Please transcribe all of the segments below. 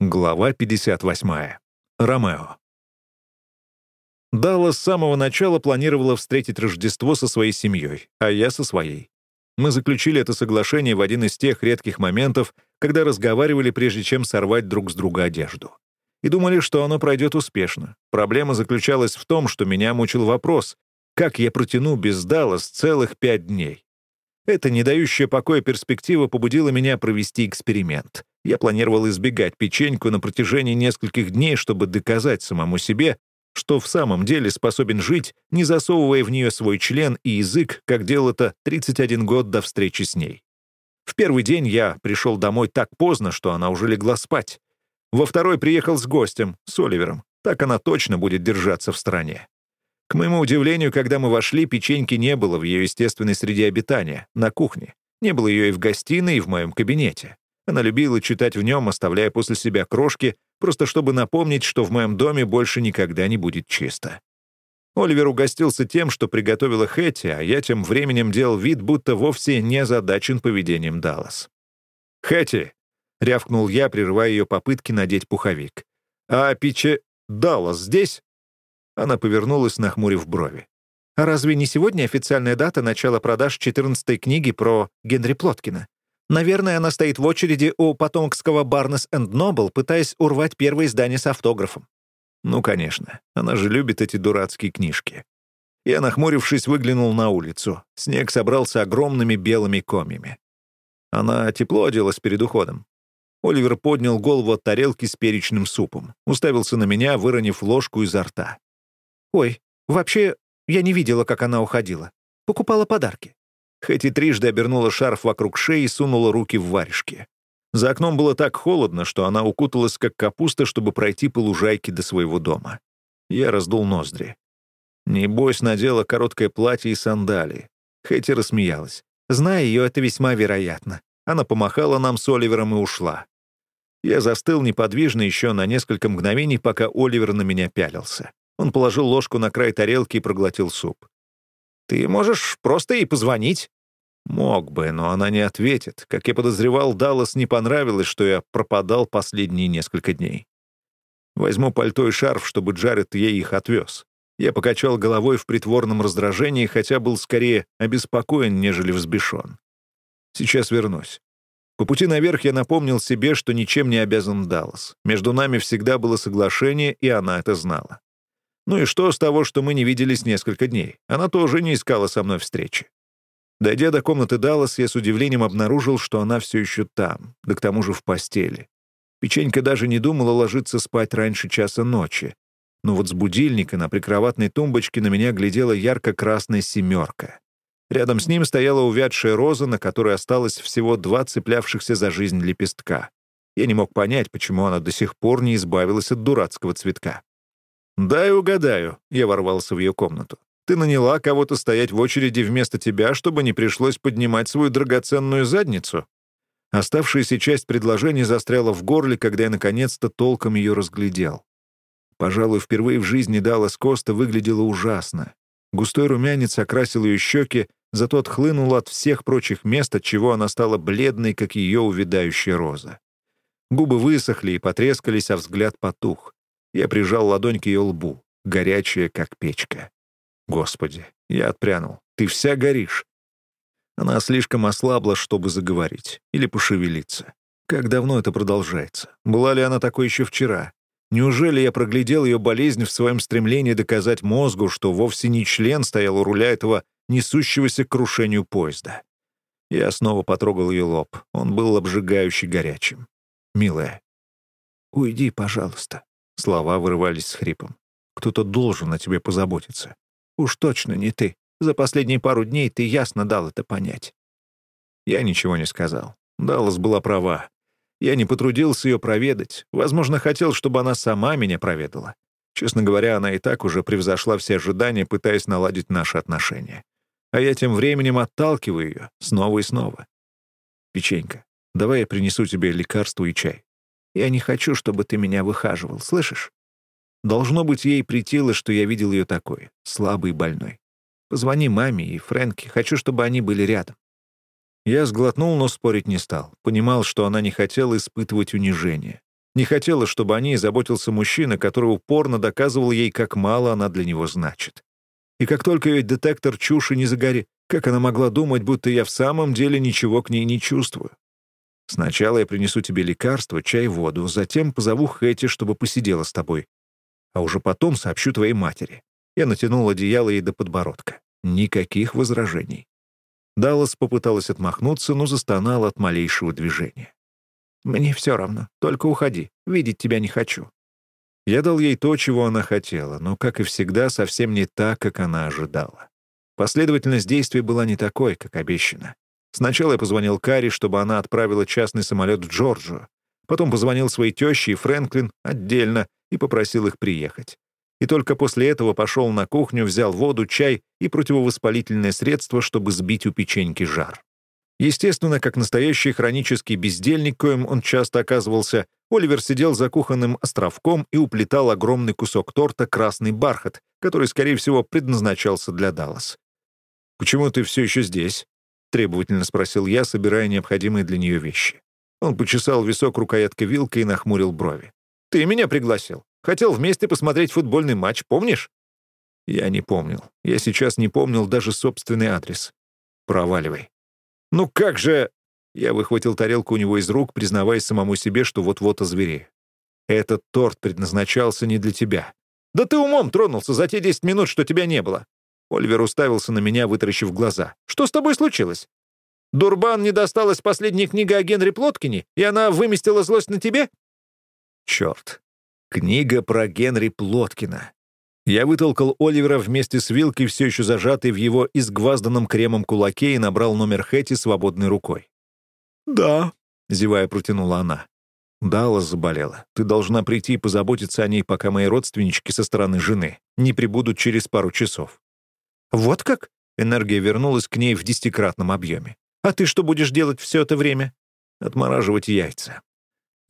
Глава 58. Ромео. Далла с самого начала планировала встретить Рождество со своей семьей, а я со своей. Мы заключили это соглашение в один из тех редких моментов, когда разговаривали, прежде чем сорвать друг с друга одежду. И думали, что оно пройдет успешно. Проблема заключалась в том, что меня мучил вопрос, как я протяну без Даллас целых пять дней. Эта не дающая покоя перспектива побудила меня провести эксперимент. Я планировал избегать печеньку на протяжении нескольких дней, чтобы доказать самому себе, что в самом деле способен жить, не засовывая в нее свой член и язык, как делал это 31 год до встречи с ней. В первый день я пришел домой так поздно, что она уже легла спать. Во второй приехал с гостем, с Оливером. Так она точно будет держаться в стороне. К моему удивлению, когда мы вошли, печеньки не было в ее естественной среде обитания, на кухне. Не было ее и в гостиной, и в моем кабинете. Она любила читать в нем, оставляя после себя крошки, просто чтобы напомнить, что в моем доме больше никогда не будет чисто. Оливер угостился тем, что приготовила Хэти, а я тем временем делал вид, будто вовсе не озадачен поведением Даллас. «Хэти!» — рявкнул я, прерывая ее попытки надеть пуховик. «А Пиче... Даллас здесь?» Она повернулась, нахмурив брови. «А разве не сегодня официальная дата начала продаж 14-й книги про Генри Плоткина? Наверное, она стоит в очереди у потомкского энд Нобл, пытаясь урвать первое издание с автографом. Ну, конечно, она же любит эти дурацкие книжки. Я, нахмурившись, выглянул на улицу. Снег собрался огромными белыми комьями. Она тепло оделась перед уходом. Оливер поднял голову от тарелки с перечным супом, уставился на меня, выронив ложку изо рта. «Ой, вообще, я не видела, как она уходила. Покупала подарки. Хэти трижды обернула шарф вокруг шеи и сунула руки в варежки. За окном было так холодно, что она укуталась как капуста, чтобы пройти по лужайке до своего дома. Я раздул ноздри. Небось, надела короткое платье и сандалии. Хэти рассмеялась. Зная ее, это весьма вероятно. Она помахала нам с Оливером и ушла. Я застыл неподвижно еще на несколько мгновений, пока Оливер на меня пялился. Он положил ложку на край тарелки и проглотил суп. Ты можешь просто ей позвонить». Мог бы, но она не ответит. Как я подозревал, Даллас не понравилось, что я пропадал последние несколько дней. Возьму пальто и шарф, чтобы Джаред ей их отвез. Я покачал головой в притворном раздражении, хотя был скорее обеспокоен, нежели взбешен. Сейчас вернусь. По пути наверх я напомнил себе, что ничем не обязан Даллас. Между нами всегда было соглашение, и она это знала. Ну и что с того, что мы не виделись несколько дней? Она тоже не искала со мной встречи. Дойдя до комнаты Даллас, я с удивлением обнаружил, что она все еще там, да к тому же в постели. Печенька даже не думала ложиться спать раньше часа ночи. Но вот с будильника на прикроватной тумбочке на меня глядела ярко-красная семерка. Рядом с ним стояла увядшая роза, на которой осталось всего два цеплявшихся за жизнь лепестка. Я не мог понять, почему она до сих пор не избавилась от дурацкого цветка. «Дай угадаю», — я ворвался в ее комнату. «Ты наняла кого-то стоять в очереди вместо тебя, чтобы не пришлось поднимать свою драгоценную задницу?» Оставшаяся часть предложения застряла в горле, когда я наконец-то толком ее разглядел. Пожалуй, впервые в жизни Даллас Коста выглядела ужасно. Густой румянец окрасил ее щеки, зато отхлынул от всех прочих мест, от чего она стала бледной, как ее увядающая роза. Губы высохли и потрескались, а взгляд потух. Я прижал ладонь к ее лбу, горячая, как печка. Господи, я отпрянул. Ты вся горишь. Она слишком ослабла, чтобы заговорить или пошевелиться. Как давно это продолжается? Была ли она такой еще вчера? Неужели я проглядел ее болезнь в своем стремлении доказать мозгу, что вовсе не член стоял у руля этого несущегося к крушению поезда? Я снова потрогал ее лоб. Он был обжигающе горячим. «Милая, уйди, пожалуйста». Слова вырывались с хрипом. «Кто-то должен о тебе позаботиться. Уж точно не ты. За последние пару дней ты ясно дал это понять». Я ничего не сказал. Даллас была права. Я не потрудился ее проведать. Возможно, хотел, чтобы она сама меня проведала. Честно говоря, она и так уже превзошла все ожидания, пытаясь наладить наши отношения. А я тем временем отталкиваю ее снова и снова. «Печенька, давай я принесу тебе лекарство и чай. Я не хочу, чтобы ты меня выхаживал, слышишь? Должно быть, ей притило, что я видел ее такой, слабый и больной. Позвони маме и Фрэнке, хочу, чтобы они были рядом. Я сглотнул, но спорить не стал. Понимал, что она не хотела испытывать унижение. Не хотела, чтобы о ней заботился мужчина, который упорно доказывал ей, как мало она для него значит. И как только ее детектор чуши не загори, как она могла думать, будто я в самом деле ничего к ней не чувствую? Сначала я принесу тебе лекарство, чай, воду, затем позову Хэти, чтобы посидела с тобой. А уже потом сообщу твоей матери. Я натянул одеяло ей до подбородка. Никаких возражений. Даллас попыталась отмахнуться, но застонала от малейшего движения. «Мне все равно. Только уходи. Видеть тебя не хочу». Я дал ей то, чего она хотела, но, как и всегда, совсем не так, как она ожидала. Последовательность действий была не такой, как обещано. Сначала я позвонил Карри, чтобы она отправила частный самолет в Джорджию. Потом позвонил своей теще и Фрэнклин отдельно и попросил их приехать. И только после этого пошел на кухню, взял воду, чай и противовоспалительное средство, чтобы сбить у печеньки жар. Естественно, как настоящий хронический бездельник, коим он часто оказывался, Оливер сидел за кухонным островком и уплетал огромный кусок торта «Красный бархат», который, скорее всего, предназначался для Даллас. «Почему ты все еще здесь?» — требовательно спросил я, собирая необходимые для нее вещи. Он почесал висок рукояткой вилкой и нахмурил брови. «Ты меня пригласил. Хотел вместе посмотреть футбольный матч, помнишь?» Я не помнил. Я сейчас не помнил даже собственный адрес. «Проваливай». «Ну как же...» Я выхватил тарелку у него из рук, признаваясь самому себе, что вот-вот озверею. «Этот торт предназначался не для тебя». «Да ты умом тронулся за те десять минут, что тебя не было». Оливер уставился на меня, вытаращив глаза. «Что с тобой случилось? Дурбан не досталась последняя книга о Генри Плоткине, и она выместила злость на тебе?» «Черт. Книга про Генри Плоткина. Я вытолкал Оливера вместе с вилкой, все еще зажатой в его изгвазданном кремом кулаке, и набрал номер Хэти свободной рукой. «Да», — зевая протянула она. «Даллас заболела. Ты должна прийти и позаботиться о ней, пока мои родственнички со стороны жены не прибудут через пару часов». «Вот как?» — энергия вернулась к ней в десятикратном объеме. «А ты что будешь делать все это время?» «Отмораживать яйца.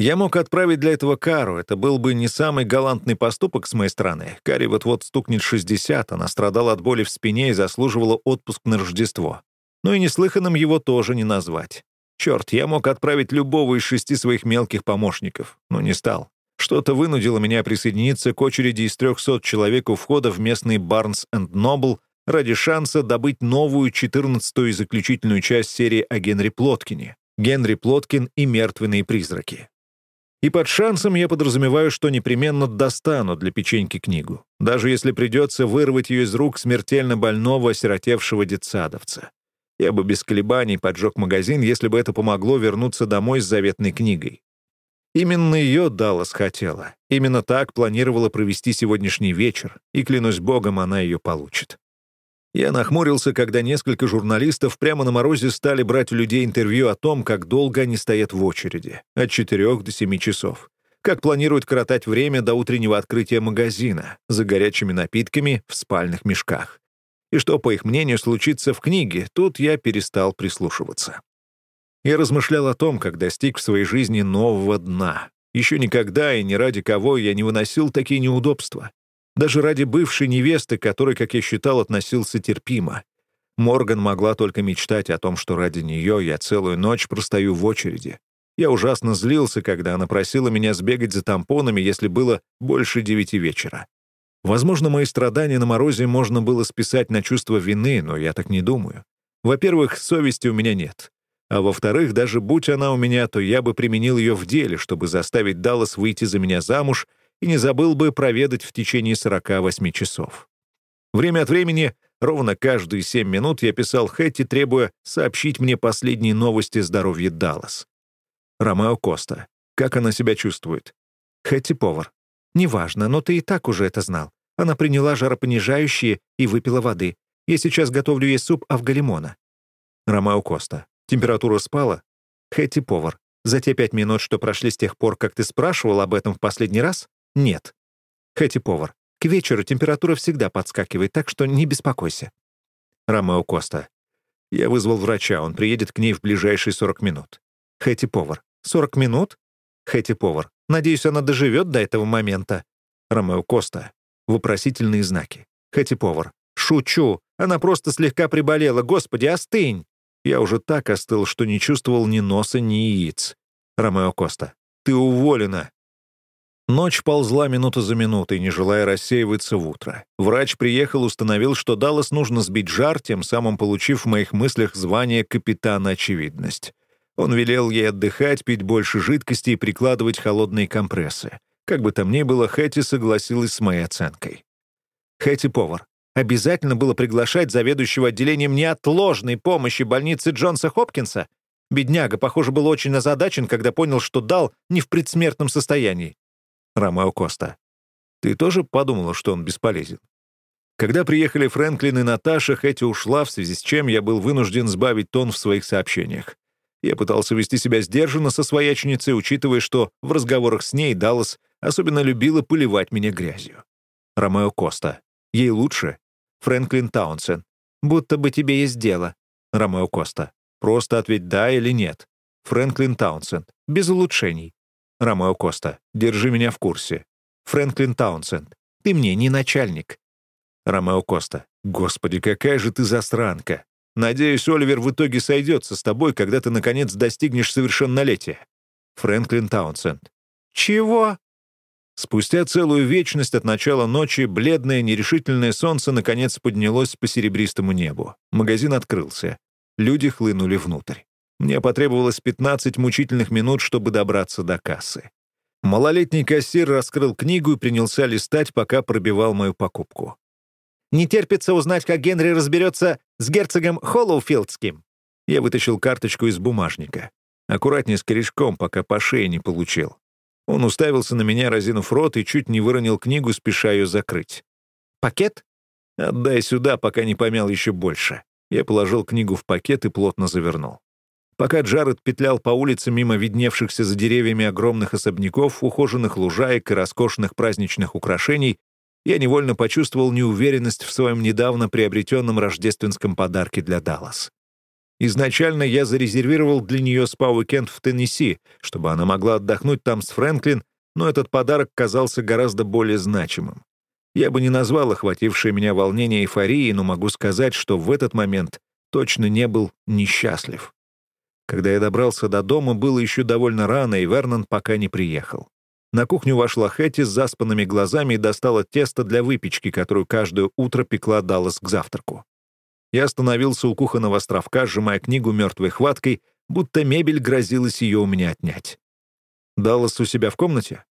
Я мог отправить для этого Кару, это был бы не самый галантный поступок с моей стороны. Кари вот-вот стукнет 60, она страдала от боли в спине и заслуживала отпуск на Рождество. Но и неслыханным его тоже не назвать. Черт, я мог отправить любого из шести своих мелких помощников, но не стал. Что-то вынудило меня присоединиться к очереди из 300 человек у входа в местный Барнс энд Нобл ради шанса добыть новую 14-ю и заключительную часть серии о Генри Плоткине. Генри Плоткин и мертвенные призраки. И под шансом я подразумеваю, что непременно достану для печеньки книгу, даже если придется вырвать ее из рук смертельно больного, осиротевшего детсадовца. Я бы без колебаний поджег магазин, если бы это помогло вернуться домой с заветной книгой. Именно ее Даллас хотела. Именно так планировала провести сегодняшний вечер, и, клянусь богом, она ее получит. Я нахмурился, когда несколько журналистов прямо на морозе стали брать у людей интервью о том, как долго они стоят в очереди, от 4 до 7 часов, как планируют коротать время до утреннего открытия магазина, за горячими напитками в спальных мешках. И что, по их мнению, случится в книге, тут я перестал прислушиваться. Я размышлял о том, как достиг в своей жизни нового дна. Еще никогда и ни ради кого я не выносил такие неудобства. Даже ради бывшей невесты, которой, как я считал, относился терпимо. Морган могла только мечтать о том, что ради нее я целую ночь простою в очереди. Я ужасно злился, когда она просила меня сбегать за тампонами, если было больше девяти вечера. Возможно, мои страдания на морозе можно было списать на чувство вины, но я так не думаю. Во-первых, совести у меня нет. А во-вторых, даже будь она у меня, то я бы применил ее в деле, чтобы заставить Даллас выйти за меня замуж и не забыл бы проведать в течение 48 часов. Время от времени, ровно каждые 7 минут, я писал Хэтти, требуя сообщить мне последние новости здоровья Даллас. Ромео Коста. Как она себя чувствует? Хэтти повар. Неважно, но ты и так уже это знал. Она приняла жаропонижающие и выпила воды. Я сейчас готовлю ей суп авгалимона. Ромео Коста. Температура спала? Хэтти повар. За те пять минут, что прошли с тех пор, как ты спрашивал об этом в последний раз, нет. Хэти повар. К вечеру температура всегда подскакивает, так что не беспокойся. Ромео Коста. Я вызвал врача, он приедет к ней в ближайшие 40 минут. Хэти повар. 40 минут? Хэти повар. Надеюсь, она доживет до этого момента. Ромео Коста. Вопросительные знаки. Хэти повар. Шучу. Она просто слегка приболела. Господи, остынь. Я уже так остыл, что не чувствовал ни носа, ни яиц. Ромео Коста. Ты уволена. Ночь ползла минута за минутой, не желая рассеиваться в утро. Врач приехал, установил, что Даллас нужно сбить жар, тем самым получив в моих мыслях звание капитана очевидность. Он велел ей отдыхать, пить больше жидкости и прикладывать холодные компрессы. Как бы там ни было, Хэти согласилась с моей оценкой. Хэти повар. Обязательно было приглашать заведующего отделением неотложной помощи больницы Джонса Хопкинса. Бедняга, похоже, был очень озадачен, когда понял, что Дал не в предсмертном состоянии. Ромео Коста. «Ты тоже подумала, что он бесполезен?» Когда приехали Фрэнклин и Наташа, Хэти ушла, в связи с чем я был вынужден сбавить тон в своих сообщениях. Я пытался вести себя сдержанно со свояченицей, учитывая, что в разговорах с ней Даллас особенно любила поливать меня грязью. Ромео Коста. Ей лучше. Фрэнклин Таунсен. Будто бы тебе есть дело. Ромео Коста. Просто ответь «да» или «нет». Фрэнклин Таунсен. Без улучшений. Ромео Коста. Держи меня в курсе. Фрэнклин Таунсенд. Ты мне не начальник. Ромео Коста. Господи, какая же ты засранка. Надеюсь, Оливер в итоге сойдется с тобой, когда ты, наконец, достигнешь совершеннолетия. Фрэнклин Таунсенд. Чего? Спустя целую вечность от начала ночи бледное, нерешительное солнце наконец поднялось по серебристому небу. Магазин открылся. Люди хлынули внутрь. Мне потребовалось 15 мучительных минут, чтобы добраться до кассы. Малолетний кассир раскрыл книгу и принялся листать, пока пробивал мою покупку. «Не терпится узнать, как Генри разберется с герцогом Холлоуфилдским». Я вытащил карточку из бумажника. Аккуратнее с корешком, пока по шее не получил. Он уставился на меня, разинув рот, и чуть не выронил книгу, спеша ее закрыть. «Пакет?» «Отдай сюда, пока не помял еще больше». Я положил книгу в пакет и плотно завернул. Пока Джаред петлял по улице мимо видневшихся за деревьями огромных особняков, ухоженных лужаек и роскошных праздничных украшений, я невольно почувствовал неуверенность в своем недавно приобретенном рождественском подарке для Даллас. Изначально я зарезервировал для нее спа-уикенд в Теннесси, чтобы она могла отдохнуть там с Фрэнклин, но этот подарок казался гораздо более значимым. Я бы не назвал охватившее меня волнение эйфорией, но могу сказать, что в этот момент точно не был несчастлив. Когда я добрался до дома, было еще довольно рано, и Вернон пока не приехал. На кухню вошла Хэти с заспанными глазами и достала тесто для выпечки, которую каждое утро пекла Даллас к завтраку. Я остановился у кухонного островка, сжимая книгу мертвой хваткой, будто мебель грозилась ее у меня отнять. «Даллас у себя в комнате?»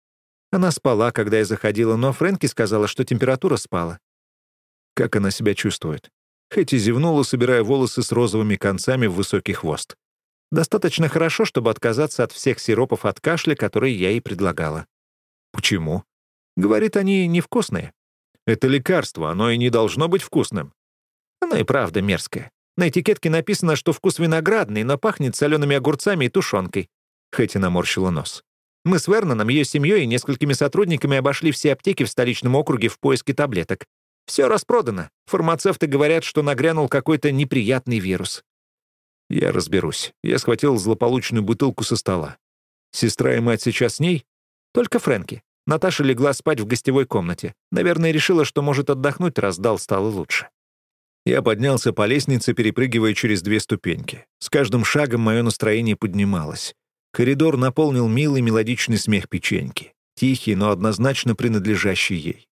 Она спала, когда я заходила, но Фрэнки сказала, что температура спала. Как она себя чувствует? Хэти зевнула, собирая волосы с розовыми концами в высокий хвост. Достаточно хорошо, чтобы отказаться от всех сиропов от кашля, которые я ей предлагала. Почему? Говорит, они невкусные. Это лекарство, оно и не должно быть вкусным. Оно и правда мерзкое. На этикетке написано, что вкус виноградный, но пахнет солеными огурцами и тушенкой. Хэти наморщила нос. Мы с Верноном, ее семьей и несколькими сотрудниками обошли все аптеки в столичном округе в поиске таблеток. Все распродано. Фармацевты говорят, что нагрянул какой-то неприятный вирус. «Я разберусь». Я схватил злополучную бутылку со стола. «Сестра и мать сейчас с ней?» «Только Фрэнки. Наташа легла спать в гостевой комнате. Наверное, решила, что может отдохнуть, раз дал стало лучше». Я поднялся по лестнице, перепрыгивая через две ступеньки. С каждым шагом мое настроение поднималось. Коридор наполнил милый мелодичный смех печеньки. Тихий, но однозначно принадлежащий ей.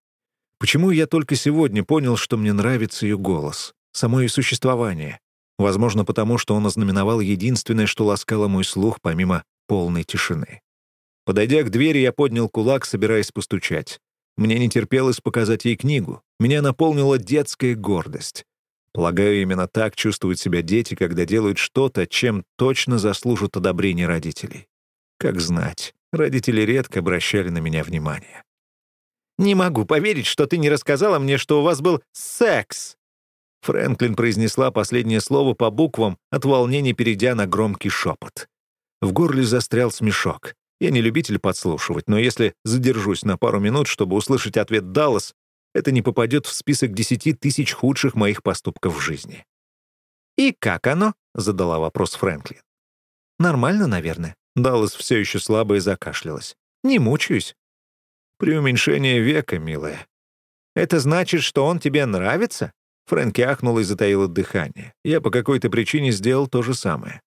Почему я только сегодня понял, что мне нравится ее голос, само ее существование? Возможно, потому что он ознаменовал единственное, что ласкало мой слух, помимо полной тишины. Подойдя к двери, я поднял кулак, собираясь постучать. Мне не терпелось показать ей книгу. Меня наполнила детская гордость. Полагаю, именно так чувствуют себя дети, когда делают что-то, чем точно заслужат одобрение родителей. Как знать, родители редко обращали на меня внимание. «Не могу поверить, что ты не рассказала мне, что у вас был секс!» Фрэнклин произнесла последнее слово по буквам, от волнения перейдя на громкий шепот. В горле застрял смешок. Я не любитель подслушивать, но если задержусь на пару минут, чтобы услышать ответ Даллас, это не попадет в список десяти тысяч худших моих поступков в жизни. «И как оно?» — задала вопрос Фрэнклин. «Нормально, наверное». Даллас все еще слабо и закашлялась. «Не мучаюсь». «Преуменьшение века, милая». «Это значит, что он тебе нравится?» Фрэнки ахнула и затаила дыхание. Я по какой-то причине сделал то же самое.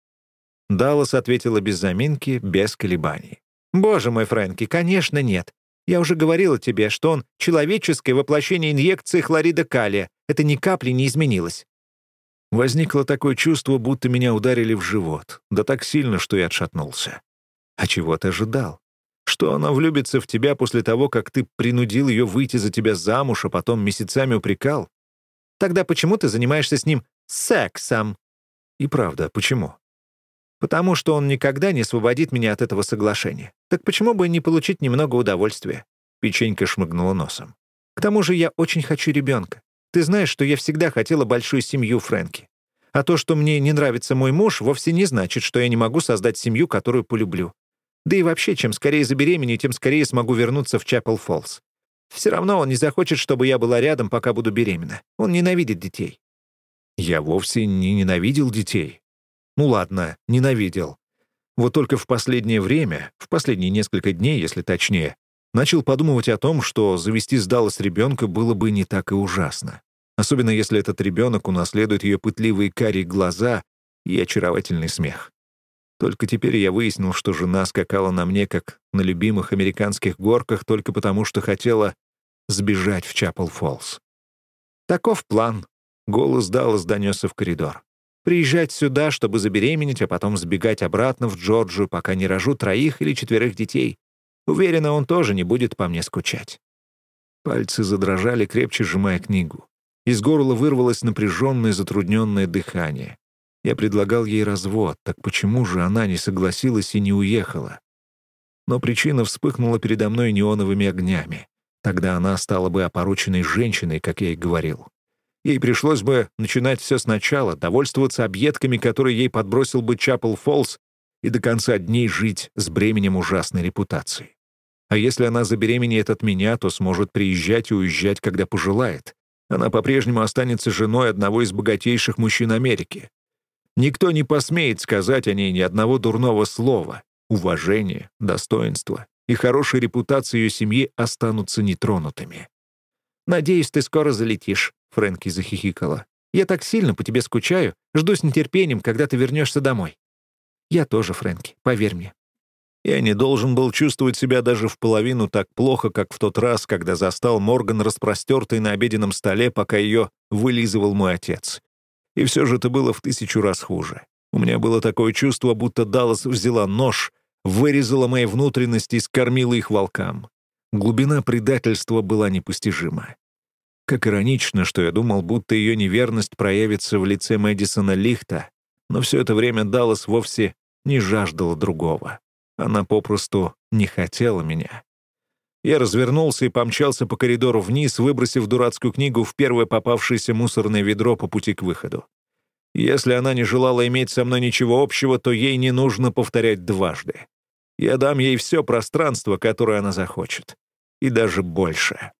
Даллас ответила без заминки, без колебаний. «Боже мой, Фрэнки, конечно, нет. Я уже говорила тебе, что он человеческое воплощение инъекции хлорида калия. Это ни капли не изменилось». Возникло такое чувство, будто меня ударили в живот. Да так сильно, что я отшатнулся. А чего ты ожидал? Что она влюбится в тебя после того, как ты принудил ее выйти за тебя замуж, а потом месяцами упрекал? Тогда почему ты занимаешься с ним сексом? И правда, почему? Потому что он никогда не освободит меня от этого соглашения. Так почему бы не получить немного удовольствия? Печенька шмыгнула носом. К тому же я очень хочу ребенка. Ты знаешь, что я всегда хотела большую семью Фрэнки. А то, что мне не нравится мой муж, вовсе не значит, что я не могу создать семью, которую полюблю. Да и вообще, чем скорее забеременею, тем скорее смогу вернуться в Чапел Фоллс. Все равно он не захочет, чтобы я была рядом, пока буду беременна. Он ненавидит детей. Я вовсе не ненавидел детей. Ну ладно, ненавидел. Вот только в последнее время, в последние несколько дней, если точнее, начал подумывать о том, что завести с Даллас ребенка было бы не так и ужасно. Особенно если этот ребенок унаследует ее пытливые карие глаза и очаровательный смех. Только теперь я выяснил, что жена скакала на мне, как на любимых американских горках, только потому, что хотела сбежать в Чапел-Фоллс. Таков план. Голос Даллас донесся в коридор. Приезжать сюда, чтобы забеременеть, а потом сбегать обратно в Джорджию, пока не рожу троих или четверых детей. Уверена, он тоже не будет по мне скучать. Пальцы задрожали, крепче сжимая книгу. Из горла вырвалось напряженное, затрудненное дыхание. Я предлагал ей развод, так почему же она не согласилась и не уехала? Но причина вспыхнула передо мной неоновыми огнями. Тогда она стала бы опороченной женщиной, как я и говорил. Ей пришлось бы начинать все сначала, довольствоваться объедками, которые ей подбросил бы Чапел Фоллс, и до конца дней жить с бременем ужасной репутации. А если она забеременеет от меня, то сможет приезжать и уезжать, когда пожелает. Она по-прежнему останется женой одного из богатейших мужчин Америки. Никто не посмеет сказать о ней ни одного дурного слова. Уважение, достоинство и хорошая репутация ее семьи останутся нетронутыми. «Надеюсь, ты скоро залетишь», — Фрэнки захихикала. «Я так сильно по тебе скучаю, жду с нетерпением, когда ты вернешься домой». «Я тоже, Фрэнки, поверь мне». Я не должен был чувствовать себя даже в половину так плохо, как в тот раз, когда застал Морган распростертой на обеденном столе, пока ее вылизывал мой отец. И все же это было в тысячу раз хуже. У меня было такое чувство, будто Даллас взяла нож, вырезала мои внутренности и скормила их волкам. Глубина предательства была непостижима. Как иронично, что я думал, будто ее неверность проявится в лице Мэдисона Лихта, но все это время Даллас вовсе не жаждала другого. Она попросту не хотела меня. Я развернулся и помчался по коридору вниз, выбросив дурацкую книгу в первое попавшееся мусорное ведро по пути к выходу. Если она не желала иметь со мной ничего общего, то ей не нужно повторять дважды. Я дам ей все пространство, которое она захочет. И даже больше.